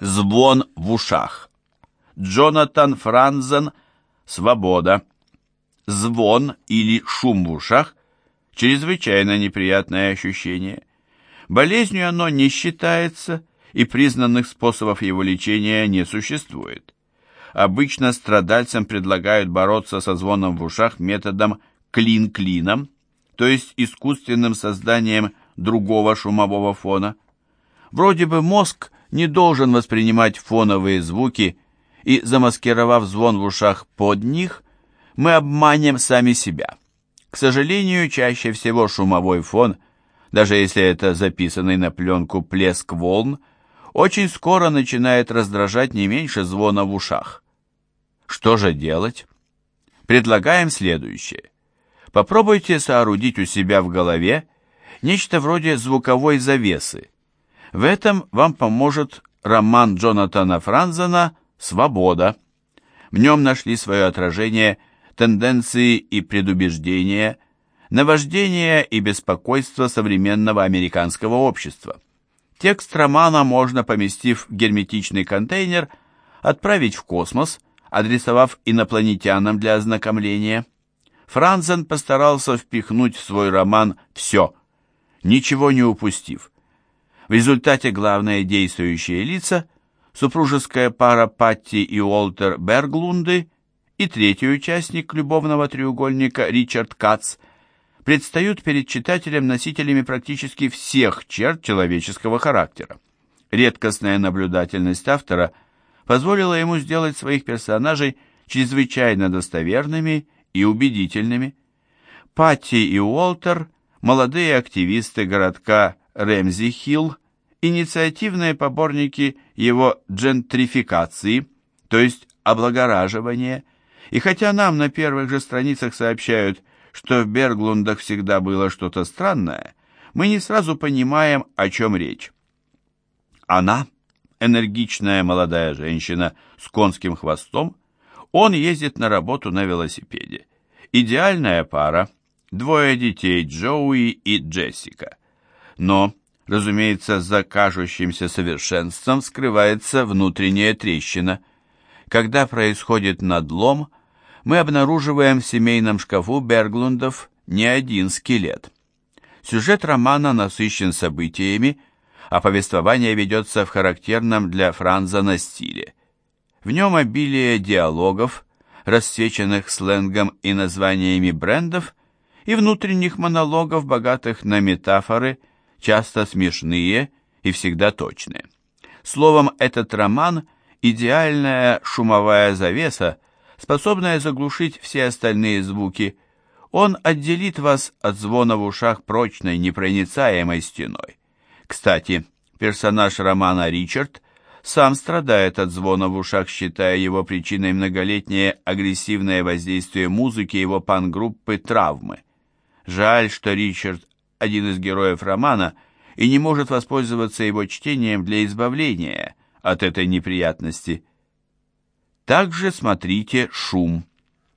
Звон в ушах. Джонатан Франзен «Свобода». Звон или шум в ушах – чрезвычайно неприятное ощущение. Болезнью оно не считается, и признанных способов его лечения не существует. Обычно страдальцам предлагают бороться со звоном в ушах методом клин-клином, то есть искусственным созданием другого шумового фона. Вроде бы мозг не должен воспринимать фоновые звуки, и, замаскировав звон в ушах под них, мы обманем сами себя. К сожалению, чаще всего шумовой фон, даже если это записанный на пленку плеск волн, очень скоро начинает раздражать не меньше звона в ушах. Что же делать? Предлагаем следующее. Попробуйте соорудить у себя в голове нечто вроде звуковой завесы. В этом вам поможет роман Джонатана Франзена «Свобода». В нем нашли свое отражение тенденции и предубеждения, наваждение и беспокойство современного американского общества. Текст романа можно, поместив в герметичный контейнер, отправить в космос, адресовав инопланетянам для ознакомления. Франзен постарался впихнуть в свой роман все, ничего не упустив. В результате главные действующие лица – супружеская пара Патти и Уолтер Берглунды и третий участник любовного треугольника Ричард Кац предстают перед читателем носителями практически всех черт человеческого характера. Редкостная наблюдательность автора позволила ему сделать своих персонажей чрезвычайно достоверными и убедительными. Патти и Уолтер – молодые активисты городка Рэмзи-Хилл, инициативные поборники его джентрификации, то есть облагораживания, и хотя нам на первых же страницах сообщают, что в Берглундах всегда было что-то странное, мы не сразу понимаем, о чем речь. Она – энергичная молодая женщина с конским хвостом, он ездит на работу на велосипеде. Идеальная пара, двое детей Джоуи и Джессика. Но, разумеется, за кажущимся совершенством скрывается внутренняя трещина. Когда происходит надлом, мы обнаруживаем в семейном шкафу Берглундов не один скелет. Сюжет романа насыщен событиями, а повествование ведется в характерном для Франзена стиле. В нем обилие диалогов, рассвеченных сленгом и названиями брендов, и внутренних монологов, богатых на метафоры, часто смешные и всегда точные. Словом, этот роман – идеальная шумовая завеса, способная заглушить все остальные звуки. Он отделит вас от звона в ушах прочной, непроницаемой стеной. Кстати, персонаж романа Ричард сам страдает от звона в ушах, считая его причиной многолетнее агрессивное воздействие музыки его пан-группы «Травмы». Жаль, что Ричард – один из героев романа и не может воспользоваться его чтением для избавления от этой неприятности. Также смотрите «Шум».